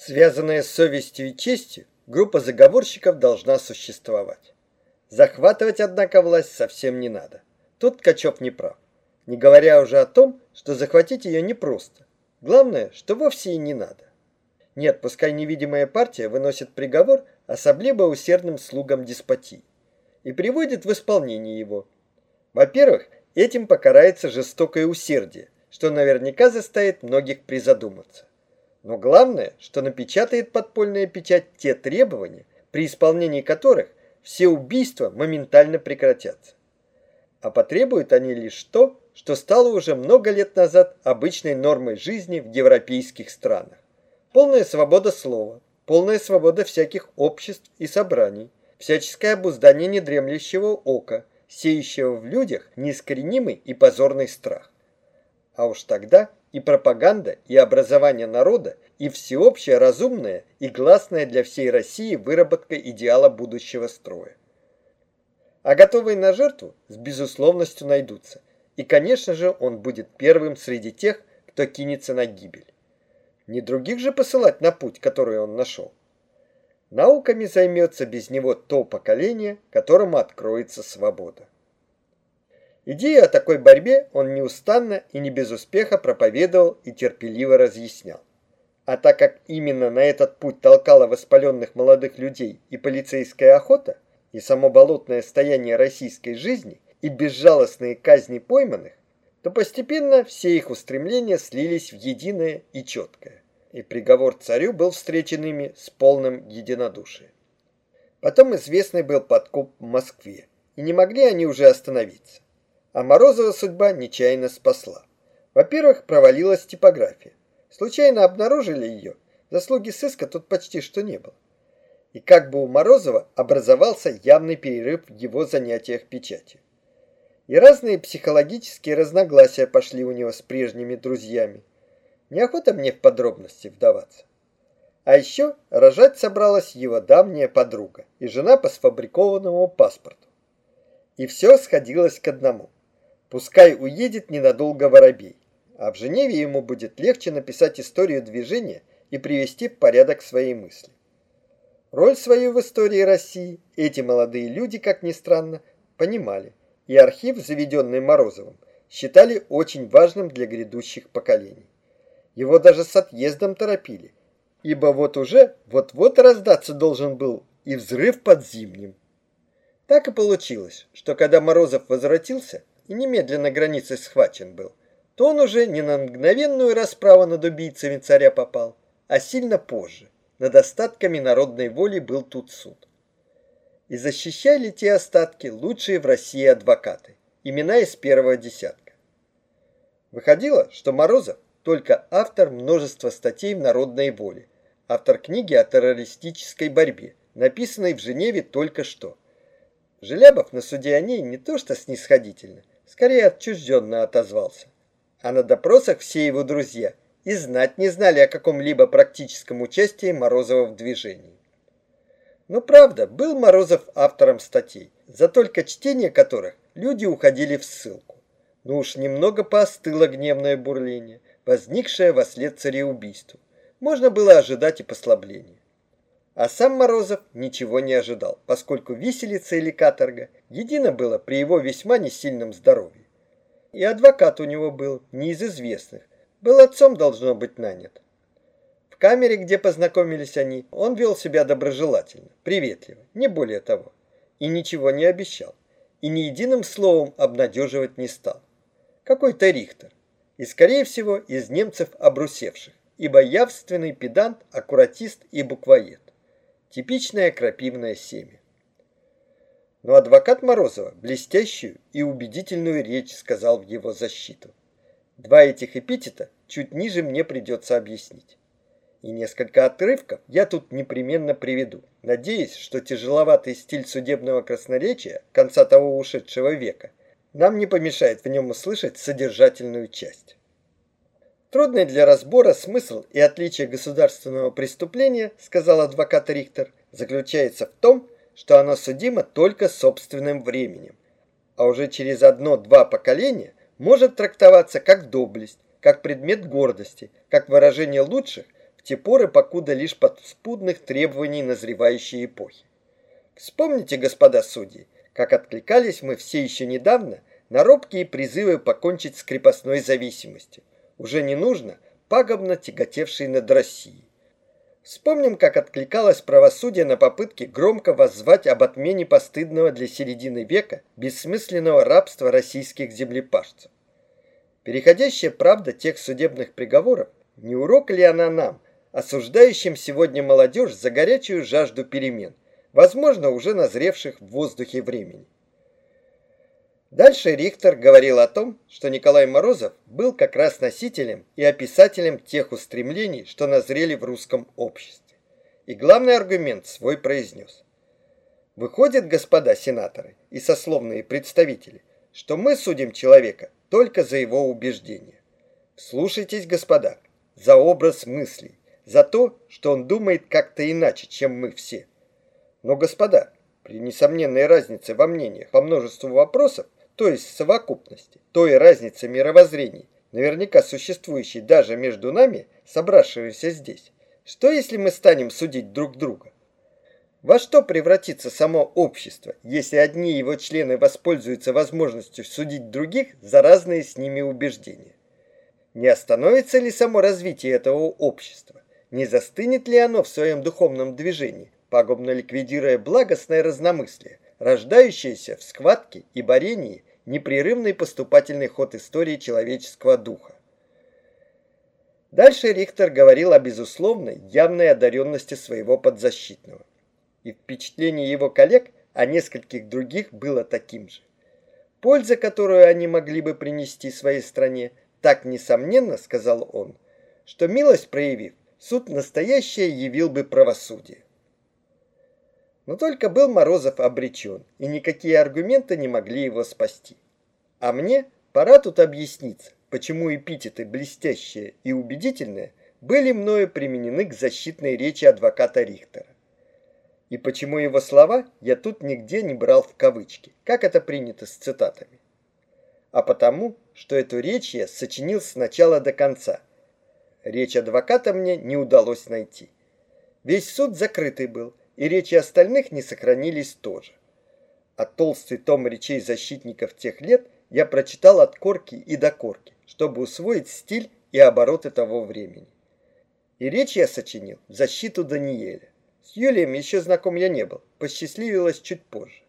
Связанная с совестью и честью, группа заговорщиков должна существовать. Захватывать, однако, власть совсем не надо. Тут Ткачев не прав. Не говоря уже о том, что захватить ее непросто. Главное, что вовсе и не надо. Нет, пускай невидимая партия выносит приговор особливо усердным слугам деспотии и приводит в исполнение его. Во-первых, этим покарается жестокое усердие, что наверняка заставит многих призадуматься. Но главное, что напечатает подпольная печать те требования, при исполнении которых все убийства моментально прекратятся. А потребуют они лишь то, что стало уже много лет назад обычной нормой жизни в европейских странах. Полная свобода слова, полная свобода всяких обществ и собраний, всяческое обуздание недремлющего ока, сеющего в людях неискоренимый и позорный страх. А уж тогда и пропаганда, и образование народа, и всеобщая разумная и гласная для всей России выработка идеала будущего строя. А готовые на жертву с безусловностью найдутся. И, конечно же, он будет первым среди тех, кто кинется на гибель. Не других же посылать на путь, который он нашел. Науками займется без него то поколение, которому откроется свобода. Идею о такой борьбе он неустанно и не без успеха проповедовал и терпеливо разъяснял. А так как именно на этот путь толкала воспаленных молодых людей и полицейская охота, и само болотное стояние российской жизни, и безжалостные казни пойманных, то постепенно все их устремления слились в единое и четкое, и приговор царю был встречен ими с полным единодушием. Потом известный был подкоп в Москве, и не могли они уже остановиться. А Морозова судьба нечаянно спасла. Во-первых, провалилась типография. Случайно обнаружили ее, заслуги сыска тут почти что не было. И как бы у Морозова образовался явный перерыв в его занятиях печатью. И разные психологические разногласия пошли у него с прежними друзьями. Неохота мне в подробности вдаваться. А еще рожать собралась его давняя подруга и жена по сфабрикованному паспорту. И все сходилось к одному. Пускай уедет ненадолго Воробей, а в Женеве ему будет легче написать историю движения и привести в порядок свои мысли. Роль свою в истории России эти молодые люди, как ни странно, понимали, и архив, заведенный Морозовым, считали очень важным для грядущих поколений. Его даже с отъездом торопили, ибо вот уже вот-вот раздаться должен был и взрыв под Зимним. Так и получилось, что когда Морозов возвратился, и немедленно границей схвачен был, то он уже не на мгновенную расправу над убийцами царя попал, а сильно позже. Над остатками народной воли был тут суд. И защищали те остатки лучшие в России адвокаты, имена из первого десятка. Выходило, что Морозов только автор множества статей в народной воле, автор книги о террористической борьбе, написанной в Женеве только что. Желябов на суде о ней не то что снисходительно, скорее отчужденно отозвался. А на допросах все его друзья и знать не знали о каком-либо практическом участии Морозова в движении. Но правда, был Морозов автором статей, за только чтение которых люди уходили в ссылку. Но уж немного поостыло гневное бурление, возникшее во след цареубийству. Можно было ожидать и послабления. А сам Морозов ничего не ожидал, поскольку виселица или каторга едино было при его весьма несильном здоровье. И адвокат у него был не из известных, был отцом должно быть нанят. В камере, где познакомились они, он вел себя доброжелательно, приветливо, не более того, и ничего не обещал, и ни единым словом обнадеживать не стал. Какой-то Рихтер, и, скорее всего, из немцев обрусевших, ибо явственный педант, аккуратист и буквоед. Типичное крапивное семя. Но адвокат Морозова блестящую и убедительную речь сказал в его защиту. Два этих эпитета чуть ниже мне придется объяснить. И несколько отрывков я тут непременно приведу, надеясь, что тяжеловатый стиль судебного красноречия конца того ушедшего века нам не помешает в нем услышать содержательную часть. Трудный для разбора смысл и отличие государственного преступления, сказал адвокат Рихтер, заключается в том, что оно судимо только собственным временем, а уже через одно-два поколения может трактоваться как доблесть, как предмет гордости, как выражение лучших, в те поры, покуда лишь подспудных требований назревающей эпохи. Вспомните, господа судьи, как откликались мы все еще недавно на робкие призывы покончить с крепостной зависимостью. Уже не нужно, пагубно тяготевшей над Россией. Вспомним, как откликалось правосудие на попытки громко воззвать об отмене постыдного для середины века бессмысленного рабства российских землепашцев. Переходящая правда тех судебных приговоров, не урок ли она нам, осуждающим сегодня молодежь за горячую жажду перемен, возможно, уже назревших в воздухе времени? Дальше Рихтер говорил о том, что Николай Морозов был как раз носителем и описателем тех устремлений, что назрели в русском обществе. И главный аргумент свой произнес. Выходит, господа сенаторы и сословные представители, что мы судим человека только за его убеждения. Слушайтесь, господа, за образ мыслей, за то, что он думает как-то иначе, чем мы все. Но, господа, при несомненной разнице во мнениях по множеству вопросов, то есть совокупности, той разницы мировоззрений, наверняка существующей даже между нами, собравшимися здесь. Что если мы станем судить друг друга? Во что превратится само общество, если одни его члены воспользуются возможностью судить других за разные с ними убеждения? Не остановится ли само развитие этого общества? Не застынет ли оно в своем духовном движении, пагубно ликвидируя благостное разномыслие, рождающееся в схватке и борении непрерывный поступательный ход истории человеческого духа. Дальше Рихтер говорил о безусловной, явной одаренности своего подзащитного. И впечатление его коллег о нескольких других было таким же. Польза, которую они могли бы принести своей стране, так несомненно, сказал он, что милость проявив, суд настоящее явил бы правосудие. Но только был Морозов обречен, и никакие аргументы не могли его спасти. А мне пора тут объясниться, почему эпитеты «блестящие» и «убедительные» были мною применены к защитной речи адвоката Рихтера. И почему его слова я тут нигде не брал в кавычки, как это принято с цитатами. А потому, что эту речь я сочинил с начала до конца. Речь адвоката мне не удалось найти. Весь суд закрытый был, и речи остальных не сохранились тоже. А толстый том речей защитников тех лет я прочитал от корки и до корки, чтобы усвоить стиль и обороты того времени. И речь я сочинил в защиту Даниэля. С Юлием еще знаком я не был, посчастливилось чуть позже.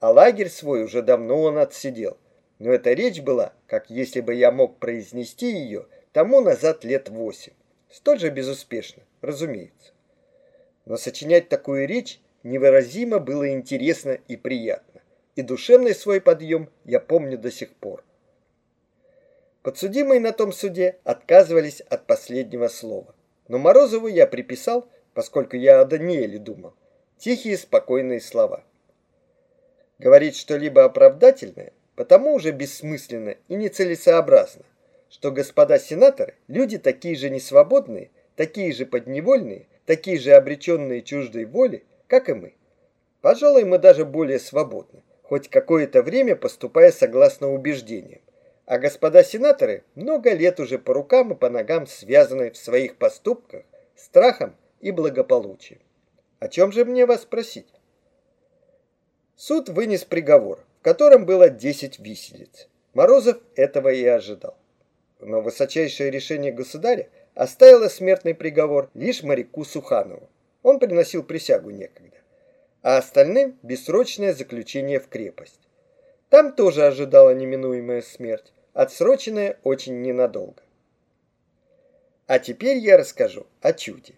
А лагерь свой уже давно он отсидел, но эта речь была, как если бы я мог произнести ее тому назад лет восемь. Столь же безуспешно, разумеется но сочинять такую речь невыразимо было интересно и приятно, и душевный свой подъем я помню до сих пор. Подсудимые на том суде отказывались от последнего слова, но Морозову я приписал, поскольку я о Даниэле думал, тихие спокойные слова. Говорить что-либо оправдательное потому уже бессмысленно и нецелесообразно, что господа сенаторы люди такие же несвободные, такие же подневольные, такие же обреченные чуждой воли, как и мы. Пожалуй, мы даже более свободны, хоть какое-то время поступая согласно убеждениям. А господа сенаторы много лет уже по рукам и по ногам связаны в своих поступках страхом и благополучием. О чем же мне вас спросить? Суд вынес приговор, в котором было 10 виселиц. Морозов этого и ожидал. Но высочайшее решение государя оставила смертный приговор лишь моряку Суханову. Он приносил присягу некогда. А остальным бессрочное заключение в крепость. Там тоже ожидала неминуемая смерть, отсроченная очень ненадолго. А теперь я расскажу о чуде.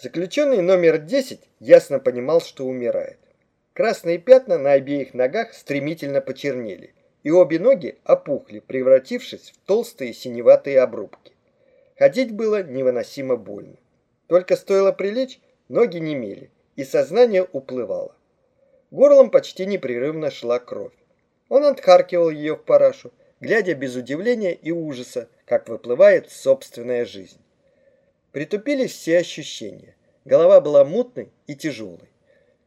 Заключенный номер 10 ясно понимал, что умирает. Красные пятна на обеих ногах стремительно почернели, и обе ноги опухли, превратившись в толстые синеватые обрубки. Ходить было невыносимо больно. Только стоило прилечь, ноги немели, и сознание уплывало. Горлом почти непрерывно шла кровь. Он отхаркивал ее в парашу, глядя без удивления и ужаса, как выплывает собственная жизнь. Притупились все ощущения. Голова была мутной и тяжелой.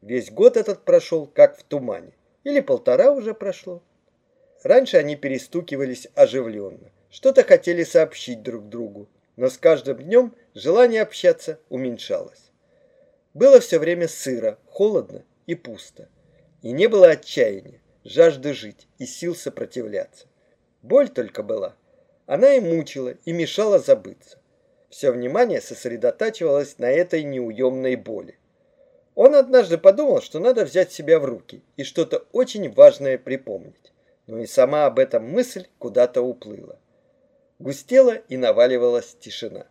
Весь год этот прошел, как в тумане. Или полтора уже прошло. Раньше они перестукивались оживленно. Что-то хотели сообщить друг другу но с каждым днем желание общаться уменьшалось. Было все время сыро, холодно и пусто. И не было отчаяния, жажды жить и сил сопротивляться. Боль только была. Она и мучила, и мешала забыться. Все внимание сосредотачивалось на этой неуемной боли. Он однажды подумал, что надо взять себя в руки и что-то очень важное припомнить. Но и сама об этом мысль куда-то уплыла. Густела и наваливалась тишина.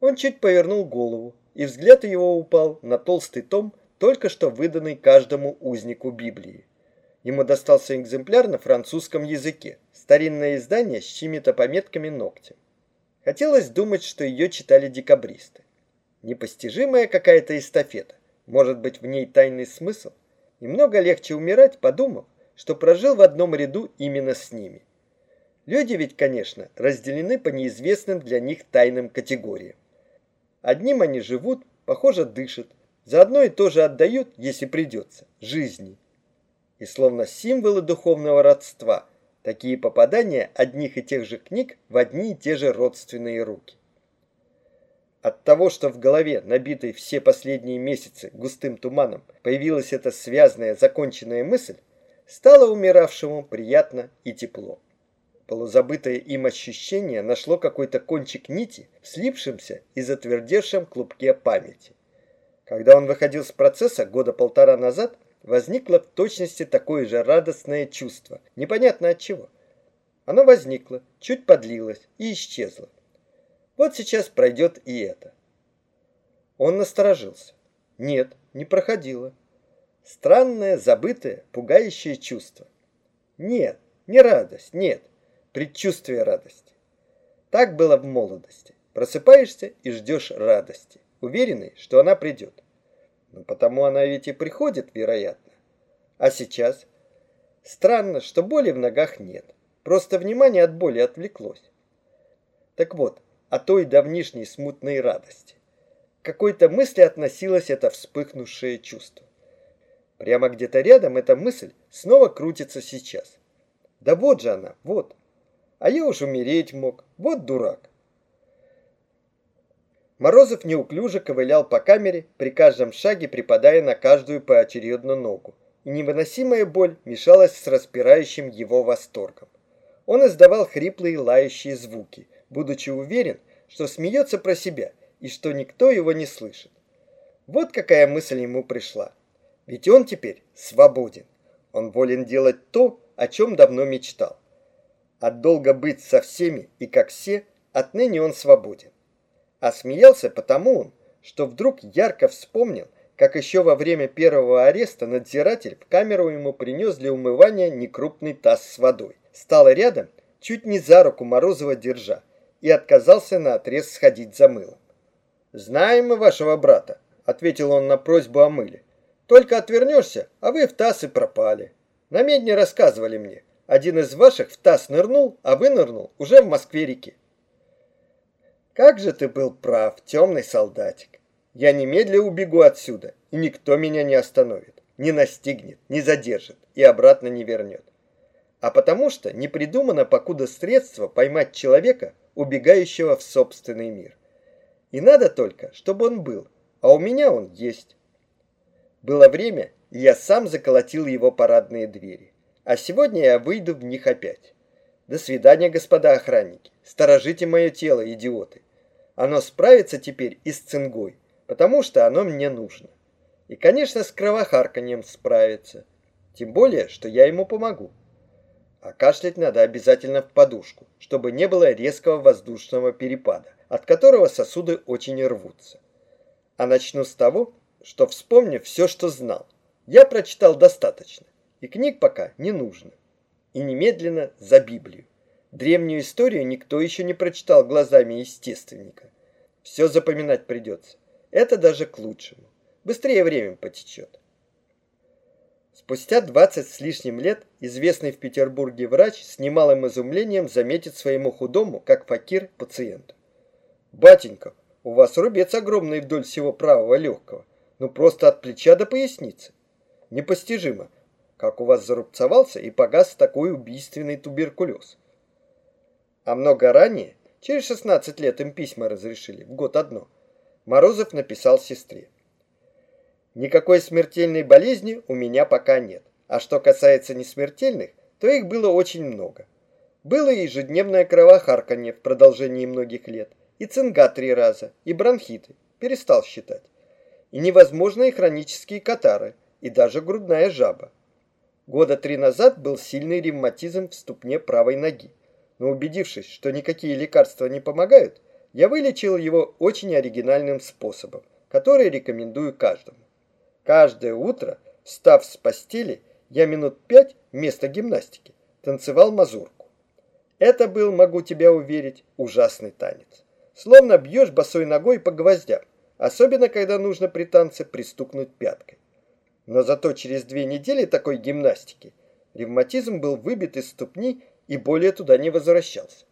Он чуть повернул голову, и взгляд его упал на толстый том, только что выданный каждому узнику Библии. Ему достался экземпляр на французском языке, старинное издание с чьими-то пометками ногтем. Хотелось думать, что ее читали декабристы. Непостижимая какая-то эстафета. Может быть, в ней тайный смысл? Немного легче умирать, подумав, что прожил в одном ряду именно с ними. Люди ведь, конечно, разделены по неизвестным для них тайным категориям. Одним они живут, похоже, дышат, заодно и тоже отдают, если придется, жизни. И словно символы духовного родства, такие попадания одних и тех же книг в одни и те же родственные руки. От того, что в голове, набитой все последние месяцы густым туманом, появилась эта связная, законченная мысль, стало умиравшему приятно и тепло. Полузабытое им ощущение нашло какой-то кончик нити в слипшемся и затвердевшем клубке памяти. Когда он выходил с процесса года полтора назад, возникло в точности такое же радостное чувство, непонятно от чего. Оно возникло, чуть подлилось и исчезло. Вот сейчас пройдет и это. Он насторожился. Нет, не проходило. Странное, забытое, пугающее чувство. Нет, не радость, нет, предчувствие радости. Так было в молодости. Просыпаешься и ждешь радости, уверенный, что она придет. Но потому она ведь и приходит, вероятно. А сейчас? Странно, что боли в ногах нет. Просто внимание от боли отвлеклось. Так вот, о той давнишней смутной радости. К какой-то мысли относилось это вспыхнувшее чувство. Прямо где-то рядом эта мысль снова крутится сейчас. Да вот же она, вот. А я уж умереть мог, вот дурак. Морозов неуклюже ковылял по камере, при каждом шаге припадая на каждую поочередно ногу, и невыносимая боль мешалась с распирающим его восторгом. Он издавал хриплые лающие звуки, будучи уверен, что смеется про себя и что никто его не слышит. Вот какая мысль ему пришла. Ведь он теперь свободен. Он волен делать то, о чем давно мечтал. От долга быть со всеми и как все, отныне он свободен. А смеялся потому он, что вдруг ярко вспомнил, как еще во время первого ареста надзиратель в камеру ему принес для умывания некрупный таз с водой. Стал рядом, чуть не за руку Морозова держа, и отказался на отрез сходить за мылом. «Знаем мы вашего брата», — ответил он на просьбу о мыле. «Только отвернешься, а вы в таз и пропали. На медне рассказывали мне. Один из ваших в таз нырнул, а вынырнул уже в Москве-реке». «Как же ты был прав, темный солдатик. Я немедля убегу отсюда, и никто меня не остановит, не настигнет, не задержит и обратно не вернет. А потому что не придумано покуда средство поймать человека, убегающего в собственный мир. И надо только, чтобы он был, а у меня он есть. Было время, и я сам заколотил его парадные двери. А сегодня я выйду в них опять. До свидания, господа охранники. Сторожите мое тело, идиоты. Оно справится теперь и с цингой, потому что оно мне нужно. И, конечно, с кровохарканьем справится. Тем более, что я ему помогу. А кашлять надо обязательно в подушку, чтобы не было резкого воздушного перепада, от которого сосуды очень рвутся. А начну с того, что вспомню все, что знал. Я прочитал достаточно, и книг пока не нужно. И немедленно за Библию. Древнюю историю никто еще не прочитал глазами естественника. Все запоминать придется. Это даже к лучшему. Быстрее время потечет. Спустя 20 с лишним лет известный в Петербурге врач с немалым изумлением заметит своему худому, как факир, пациенту. «Батенька, у вас рубец огромный вдоль всего правого легкого, ну просто от плеча до поясницы. Непостижимо, как у вас зарубцевался и погас такой убийственный туберкулез». А много ранее Через 16 лет им письма разрешили, в год одно. Морозов написал сестре. Никакой смертельной болезни у меня пока нет. А что касается несмертельных, то их было очень много. Было и ежедневное кровохарканье в продолжении многих лет, и цинга три раза, и бронхиты, перестал считать. И невозможные хронические катары, и даже грудная жаба. Года три назад был сильный ревматизм в ступне правой ноги. Но убедившись, что никакие лекарства не помогают, я вылечил его очень оригинальным способом, который рекомендую каждому. Каждое утро, встав с постели, я минут пять вместо гимнастики танцевал мазурку. Это был, могу тебя уверить, ужасный танец. Словно бьешь босой ногой по гвоздям, особенно когда нужно при танце пристукнуть пяткой. Но зато через две недели такой гимнастики ревматизм был выбит из ступни и более туда не возвращался.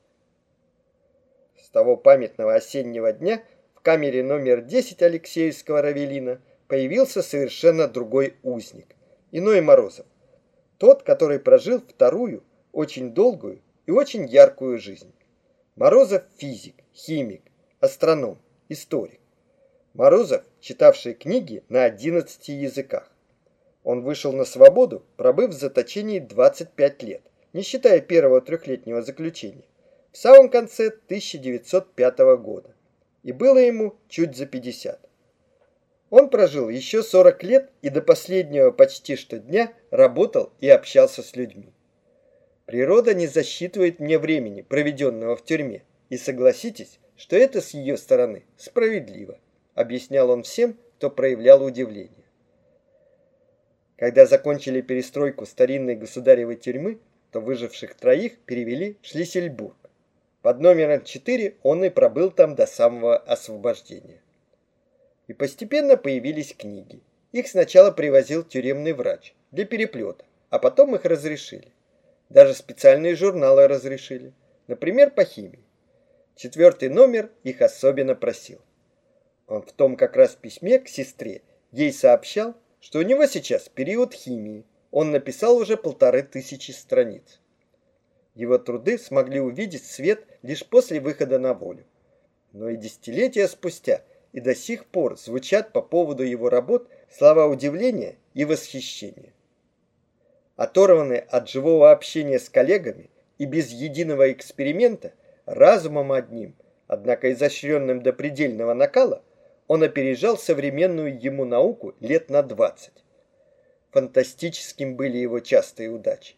С того памятного осеннего дня в камере номер 10 Алексеевского Равелина появился совершенно другой узник, иной Морозов. Тот, который прожил вторую, очень долгую и очень яркую жизнь. Морозов – физик, химик, астроном, историк. Морозов, читавший книги на 11 языках. Он вышел на свободу, пробыв в заточении 25 лет, не считая первого трехлетнего заключения, в самом конце 1905 года. И было ему чуть за 50. Он прожил еще 40 лет и до последнего почти что дня работал и общался с людьми. Природа не засчитывает мне времени, проведенного в тюрьме, и согласитесь, что это с ее стороны справедливо, объяснял он всем, кто проявлял удивление. Когда закончили перестройку старинной государевой тюрьмы, то выживших троих перевели в Шлиссельбург. Под номером 4 он и пробыл там до самого освобождения. И постепенно появились книги. Их сначала привозил тюремный врач для переплета, а потом их разрешили. Даже специальные журналы разрешили, например, по химии. Четвертый номер их особенно просил. Он в том как раз письме к сестре ей сообщал, что у него сейчас период химии. Он написал уже полторы тысячи страниц. Его труды смогли увидеть свет лишь после выхода на волю. Но и десятилетия спустя – и до сих пор звучат по поводу его работ слова удивления и восхищения. Оторванный от живого общения с коллегами и без единого эксперимента, разумом одним, однако изощренным до предельного накала, он опережал современную ему науку лет на 20. Фантастическим были его частые удачи.